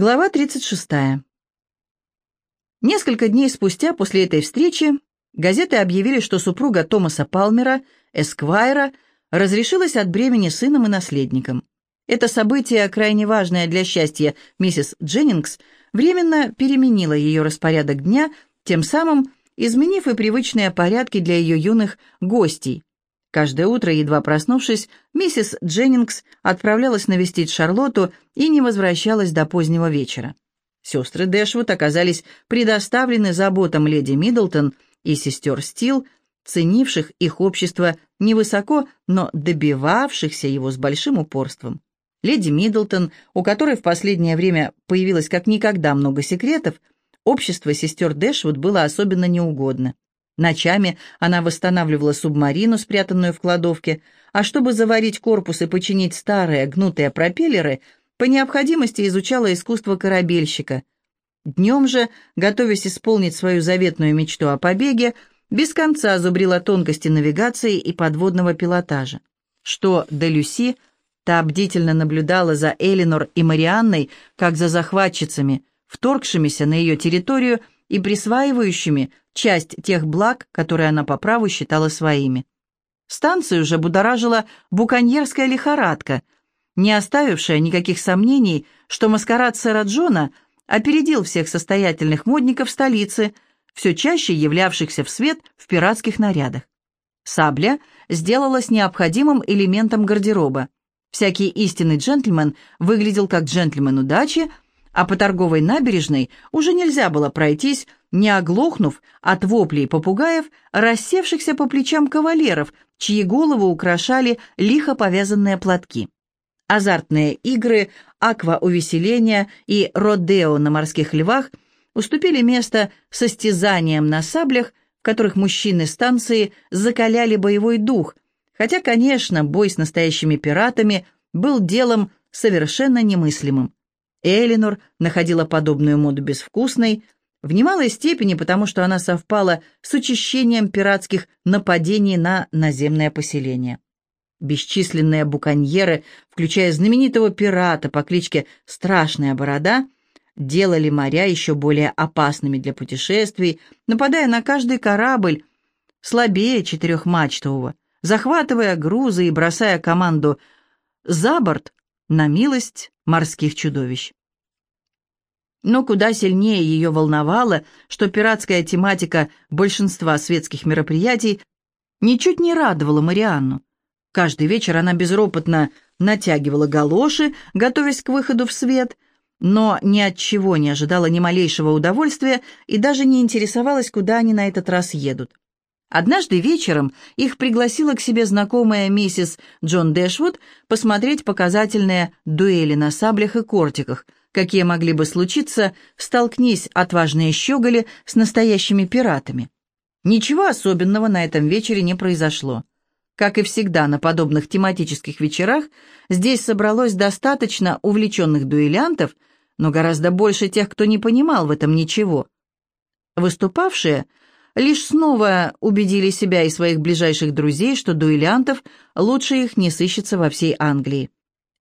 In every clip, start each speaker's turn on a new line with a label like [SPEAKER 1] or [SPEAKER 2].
[SPEAKER 1] Глава 36. Несколько дней спустя после этой встречи газеты объявили, что супруга Томаса Палмера, Эсквайра, разрешилась от бремени сыном и наследником. Это событие, крайне важное для счастья миссис Дженнингс, временно переменило ее распорядок дня, тем самым изменив и привычные порядки для ее юных гостей, Каждое утро, едва проснувшись, миссис Дженнингс отправлялась навестить Шарлотту и не возвращалась до позднего вечера. Сестры Дэшвуд оказались предоставлены заботам леди Миддлтон и сестер Стил, ценивших их общество невысоко, но добивавшихся его с большим упорством. Леди Миддлтон, у которой в последнее время появилось как никогда много секретов, общество сестер Дэшвуд было особенно неугодно. Ночами она восстанавливала субмарину, спрятанную в кладовке, а чтобы заварить корпус и починить старые гнутые пропеллеры, по необходимости изучала искусство корабельщика. Днем же, готовясь исполнить свою заветную мечту о побеге, без конца зубрила тонкости навигации и подводного пилотажа. Что до Люси, та бдительно наблюдала за Элинор и Марианной, как за захватчицами, вторгшимися на ее территорию и присваивающими часть тех благ, которые она по праву считала своими. Станцию уже будоражила буконьерская лихорадка, не оставившая никаких сомнений, что маскарад сэра Джона опередил всех состоятельных модников столицы, все чаще являвшихся в свет в пиратских нарядах. Сабля сделалась необходимым элементом гардероба. Всякий истинный джентльмен выглядел как джентльмен удачи, а по торговой набережной уже нельзя было пройтись, не оглохнув от воплей попугаев, рассевшихся по плечам кавалеров, чьи головы украшали лихо повязанные платки. Азартные игры, аква-увеселения и родео на морских львах уступили место состязаниям на саблях, в которых мужчины станции закаляли боевой дух, хотя, конечно, бой с настоящими пиратами был делом совершенно немыслимым. Элинор находила подобную моду безвкусной, в немалой степени потому, что она совпала с учащением пиратских нападений на наземное поселение. Бесчисленные буконьеры, включая знаменитого пирата по кличке Страшная Борода, делали моря еще более опасными для путешествий, нападая на каждый корабль слабее четырехмачтового, захватывая грузы и бросая команду за борт на милость морских чудовищ. Но куда сильнее ее волновало, что пиратская тематика большинства светских мероприятий ничуть не радовала Марианну. Каждый вечер она безропотно натягивала галоши, готовясь к выходу в свет, но ни от чего не ожидала ни малейшего удовольствия и даже не интересовалась, куда они на этот раз едут. Однажды вечером их пригласила к себе знакомая миссис Джон Дэшвуд посмотреть показательные дуэли на саблях и кортиках, какие могли бы случиться, столкнись отважные щеголи с настоящими пиратами. Ничего особенного на этом вечере не произошло. Как и всегда на подобных тематических вечерах, здесь собралось достаточно увлеченных дуэлянтов, но гораздо больше тех, кто не понимал в этом ничего. Выступавшие – лишь снова убедили себя и своих ближайших друзей, что дуэлянтов лучше их не сыщется во всей Англии.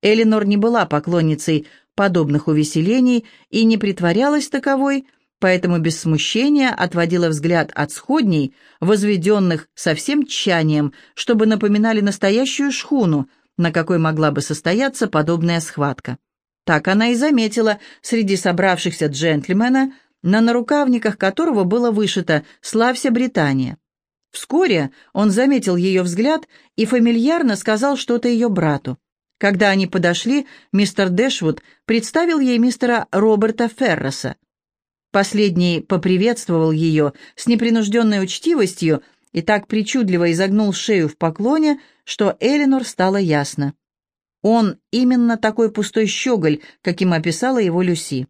[SPEAKER 1] Элинор не была поклонницей подобных увеселений и не притворялась таковой, поэтому без смущения отводила взгляд от сходней, возведенных со всем тщанием, чтобы напоминали настоящую шхуну, на какой могла бы состояться подобная схватка. Так она и заметила среди собравшихся джентльмена – на нарукавниках которого было вышито «Славься, Британия». Вскоре он заметил ее взгляд и фамильярно сказал что-то ее брату. Когда они подошли, мистер Дэшвуд представил ей мистера Роберта Ферроса. Последний поприветствовал ее с непринужденной учтивостью и так причудливо изогнул шею в поклоне, что Эленор стало ясно. Он именно такой пустой щеголь, каким описала его Люси.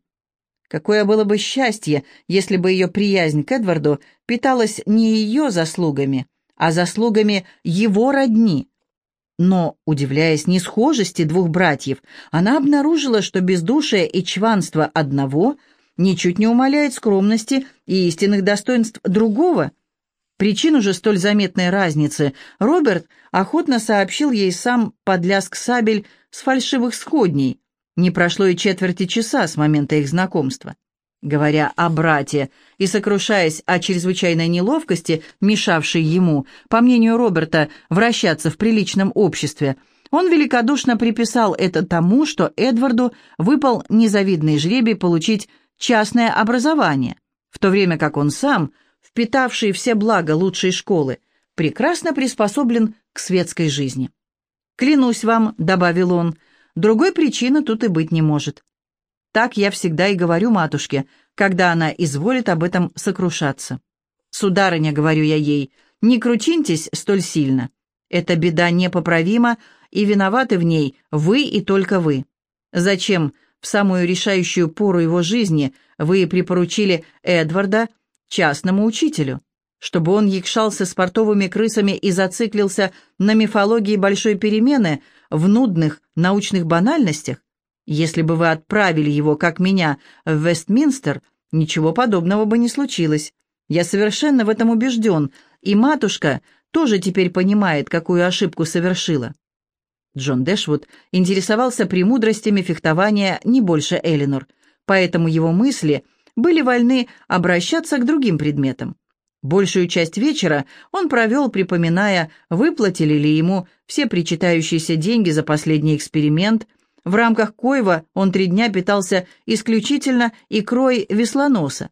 [SPEAKER 1] Какое было бы счастье, если бы ее приязнь к Эдварду питалась не ее заслугами, а заслугами его родни. Но, удивляясь несхожести двух братьев, она обнаружила, что бездушие и чванство одного ничуть не умаляет скромности и истинных достоинств другого. Причину же столь заметной разницы Роберт охотно сообщил ей сам подляск сабель с фальшивых сходней, Не прошло и четверти часа с момента их знакомства. Говоря о брате и сокрушаясь о чрезвычайной неловкости, мешавшей ему, по мнению Роберта, вращаться в приличном обществе, он великодушно приписал это тому, что Эдварду выпал незавидный жребий получить частное образование, в то время как он сам, впитавший все блага лучшей школы, прекрасно приспособлен к светской жизни. «Клянусь вам», — добавил он, — «другой причины тут и быть не может. Так я всегда и говорю матушке, когда она изволит об этом сокрушаться. «Сударыня», — говорю я ей, — «не кручиньтесь столь сильно. Эта беда непоправима, и виноваты в ней вы и только вы. Зачем в самую решающую пору его жизни вы припоручили Эдварда частному учителю? Чтобы он якшался с портовыми крысами и зациклился на мифологии большой перемены в нудных научных банальностях? Если бы вы отправили его, как меня, в Вестминстер, ничего подобного бы не случилось. Я совершенно в этом убежден, и матушка тоже теперь понимает, какую ошибку совершила. Джон Дэшвуд интересовался премудростями фехтования не больше Элинор, поэтому его мысли были вольны обращаться к другим предметам. Большую часть вечера он провел, припоминая, выплатили ли ему все причитающиеся деньги за последний эксперимент, в рамках коего он три дня питался исключительно икрой веслоноса.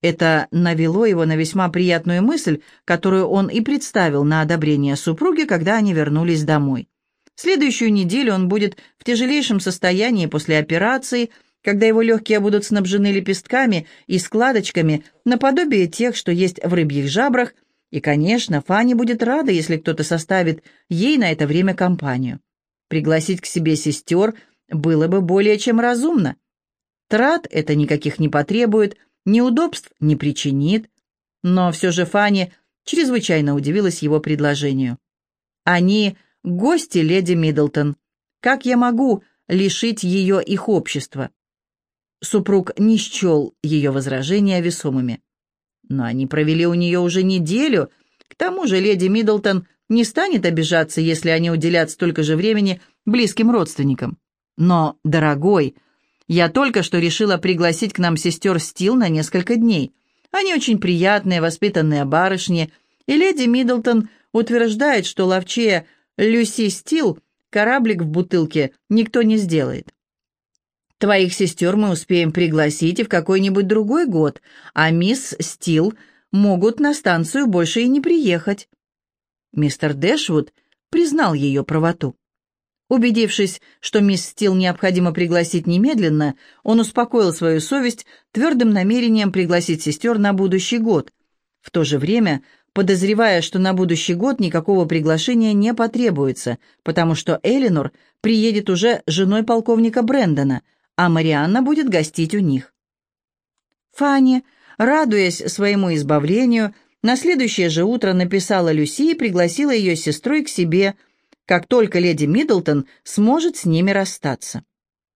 [SPEAKER 1] Это навело его на весьма приятную мысль, которую он и представил на одобрение супруги, когда они вернулись домой. Следующую неделю он будет в тяжелейшем состоянии после операции, когда его легкие будут снабжены лепестками и складочками наподобие тех, что есть в рыбьих жабрах, и, конечно, Фанни будет рада, если кто-то составит ей на это время компанию. Пригласить к себе сестер – было бы более чем разумно. Трат это никаких не потребует, неудобств не причинит. Но все же Фанни чрезвычайно удивилась его предложению. «Они — гости леди Миддлтон. Как я могу лишить ее их общества?» Супруг не счел ее возражения весомыми. Но они провели у нее уже неделю. К тому же леди Миддлтон не станет обижаться, если они уделят столько же времени близким родственникам. Но, дорогой, я только что решила пригласить к нам сестер Стил на несколько дней. Они очень приятные, воспитанные барышни, и леди Миддлтон утверждает, что ловчее Люси Стил кораблик в бутылке никто не сделает. Твоих сестер мы успеем пригласить и в какой-нибудь другой год, а мисс Стил могут на станцию больше и не приехать. Мистер Дэшвуд признал ее правоту. Убедившись, что мисс Стил необходимо пригласить немедленно, он успокоил свою совесть твердым намерением пригласить сестер на будущий год. В то же время, подозревая, что на будущий год никакого приглашения не потребуется, потому что Элинор приедет уже женой полковника Брэндона, а Марианна будет гостить у них. Фанни, радуясь своему избавлению, на следующее же утро написала Люси и пригласила ее с сестрой к себе – как только леди Миддлтон сможет с ними расстаться.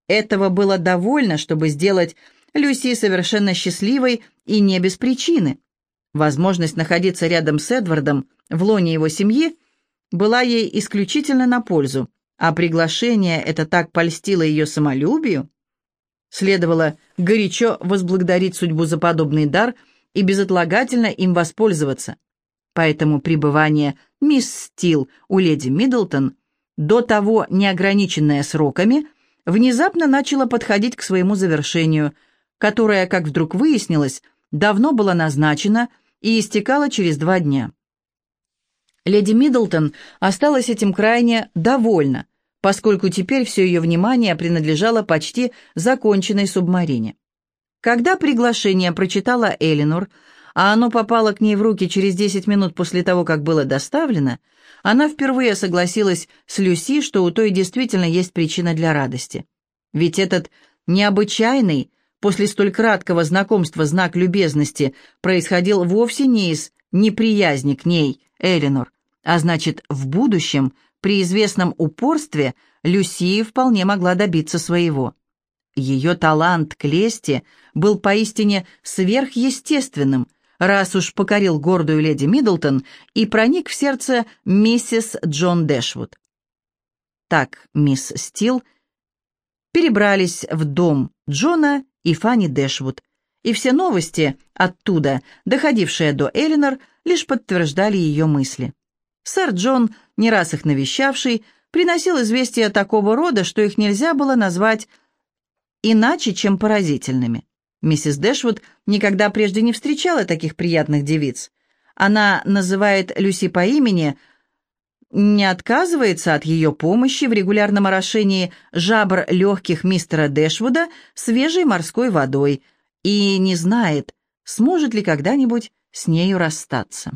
[SPEAKER 1] Этого было довольно, чтобы сделать Люси совершенно счастливой и не без причины. Возможность находиться рядом с Эдвардом в лоне его семьи была ей исключительно на пользу, а приглашение это так польстило ее самолюбию. Следовало горячо возблагодарить судьбу за подобный дар и безотлагательно им воспользоваться. Поэтому пребывание мисс Стил у леди Миддлтон, до того неограниченное сроками, внезапно начало подходить к своему завершению, которое, как вдруг выяснилось, давно было назначено и истекало через два дня. Леди Миддлтон осталась этим крайне довольна, поскольку теперь все ее внимание принадлежало почти законченной субмарине. Когда приглашение прочитала Элинор, а оно попало к ней в руки через 10 минут после того, как было доставлено, она впервые согласилась с Люси, что у той действительно есть причина для радости. Ведь этот необычайный, после столь краткого знакомства знак любезности, происходил вовсе не из неприязни к ней, Элинор, а значит, в будущем, при известном упорстве, Люси вполне могла добиться своего. Ее талант к лести был поистине сверхъестественным – раз уж покорил гордую леди Миддлтон и проник в сердце миссис Джон Дэшвуд. Так, мисс Стил перебрались в дом Джона и Фанни Дэшвуд, и все новости оттуда, доходившие до Элинор, лишь подтверждали ее мысли. Сэр Джон, не раз их навещавший, приносил известия такого рода, что их нельзя было назвать иначе, чем поразительными. Миссис Дэшвуд никогда прежде не встречала таких приятных девиц. Она называет Люси по имени, не отказывается от ее помощи в регулярном орошении жабр легких мистера Дэшвуда свежей морской водой и не знает, сможет ли когда-нибудь с нею расстаться.